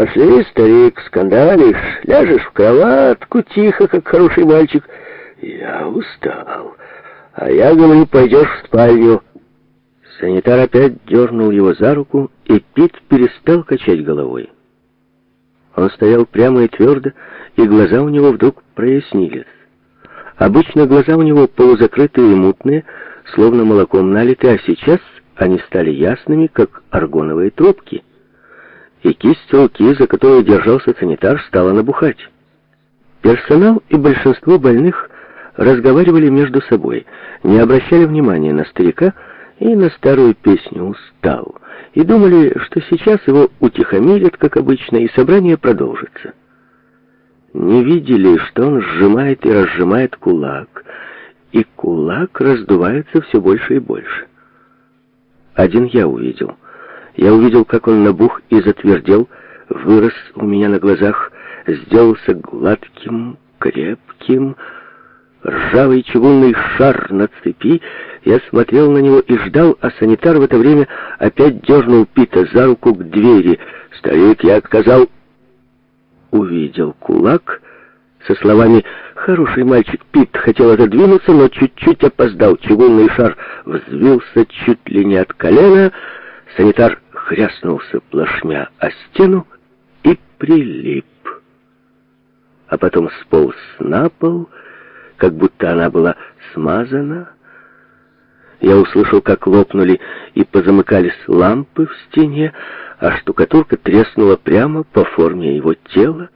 «Пошли, старик, скандалишь, ляжешь в кроватку тихо, как хороший мальчик». «Я устал». «А я говорю, пойдешь в спальню». Санитар опять дернул его за руку, и Пит перестал качать головой. Он стоял прямо и твердо, и глаза у него вдруг прояснились. Обычно глаза у него полузакрытые и мутные, словно молоком налиты, а сейчас они стали ясными, как аргоновые трубки — и кисть руки, за которую держался санитар, стала набухать. Персонал и большинство больных разговаривали между собой, не обращали внимания на старика и на старую песню «Устал», и думали, что сейчас его утихомирят, как обычно, и собрание продолжится. Не видели, что он сжимает и разжимает кулак, и кулак раздувается все больше и больше. Один я увидел — я увидел, как он набух и затвердел, вырос у меня на глазах, сделался гладким, крепким, ржавый чугунный шар на цепи. Я смотрел на него и ждал, а санитар в это время опять дернул Пита за руку к двери. «Старик, я отказал!» Увидел кулак со словами «Хороший мальчик Пит хотел отодвинуться, но чуть-чуть опоздал. Чугунный шар взвился чуть ли не от колена». Санитар хряснулся плашмя о стену и прилип. А потом сполз на пол, как будто она была смазана. Я услышал, как лопнули и позамыкались лампы в стене, а штукатурка треснула прямо по форме его тела.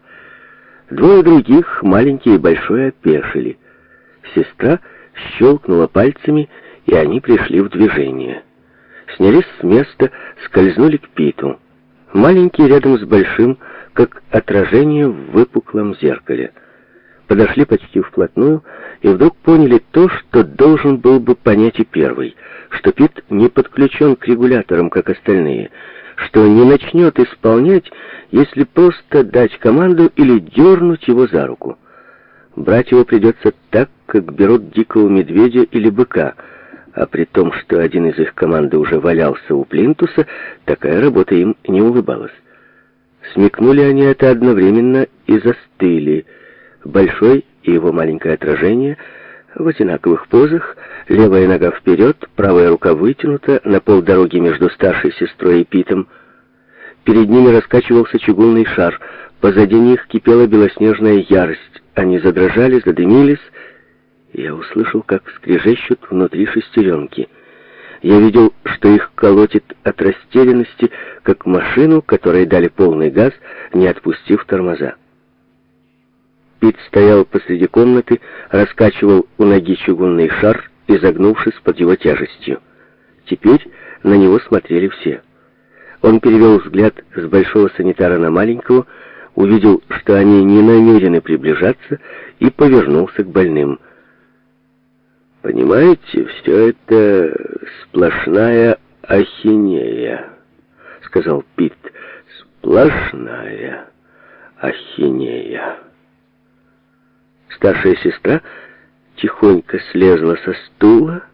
Двое других, маленькие и большой, опешили. Сестра щелкнула пальцами, и они пришли в движение снялись с места, скользнули к Питу. Маленький рядом с большим, как отражение в выпуклом зеркале. Подошли почти вплотную и вдруг поняли то, что должен был бы понять и первый, что Пит не подключен к регуляторам, как остальные, что не начнет исполнять, если просто дать команду или дернуть его за руку. Брать его придется так, как берут дикого медведя или быка, а при том, что один из их команды уже валялся у Плинтуса, такая работа им не улыбалась. Смекнули они это одновременно и застыли. Большой и его маленькое отражение в одинаковых позах, левая нога вперед, правая рука вытянута, на полдороги между старшей сестрой и Питом. Перед ними раскачивался чугунный шар, позади них кипела белоснежная ярость. Они задрожали, задымились я услышал, как скрежещут внутри шестеренки. Я видел, что их колотит от растерянности, как машину, которой дали полный газ, не отпустив тормоза. Пит стоял посреди комнаты, раскачивал у ноги чугунный шар, изогнувшись под его тяжестью. Теперь на него смотрели все. Он перевел взгляд с большого санитара на маленького, увидел, что они не намерены приближаться, и повернулся к больным – «Понимаете, все это сплошная ахинея», — сказал Пит. «Сплошная ахинея». Старшая сестра тихонько слезла со стула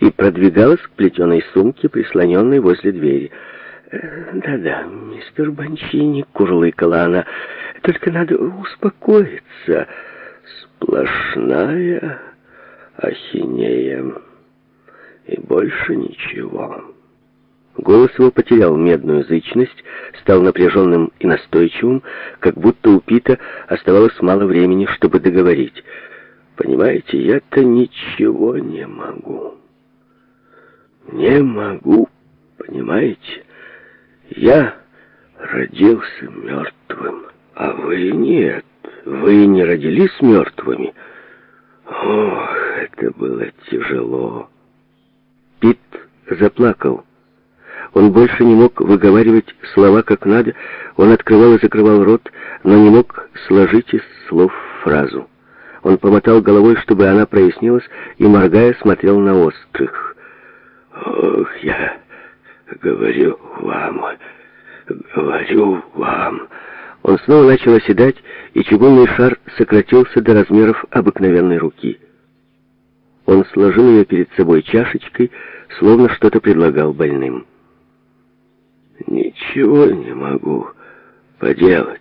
и продвигалась к плетеной сумке, прислоненной возле двери. «Да-да, мистер Бончини — курлыкала она, — «только надо успокоиться. Сплошная ахинея. И больше ничего. Голос его потерял медную зычность, стал напряженным и настойчивым, как будто у Пита оставалось мало времени, чтобы договорить. «Понимаете, я-то ничего не могу. Не могу, понимаете? Я родился мертвым, а вы нет. Вы не родились мертвыми. Ох, это было тяжело. Пит заплакал. Он больше не мог выговаривать слова как надо, он открывал и закрывал рот, но не мог сложить из слов фразу. Он помотал головой, чтобы она прояснилась, и, моргая, смотрел на острых. «Ох, я говорю вам, говорю вам!» Он снова начал оседать, и чугунный шар сократился до размеров обыкновенной руки. Он сложил ее перед собой чашечкой, словно что-то предлагал больным. «Ничего не могу поделать»,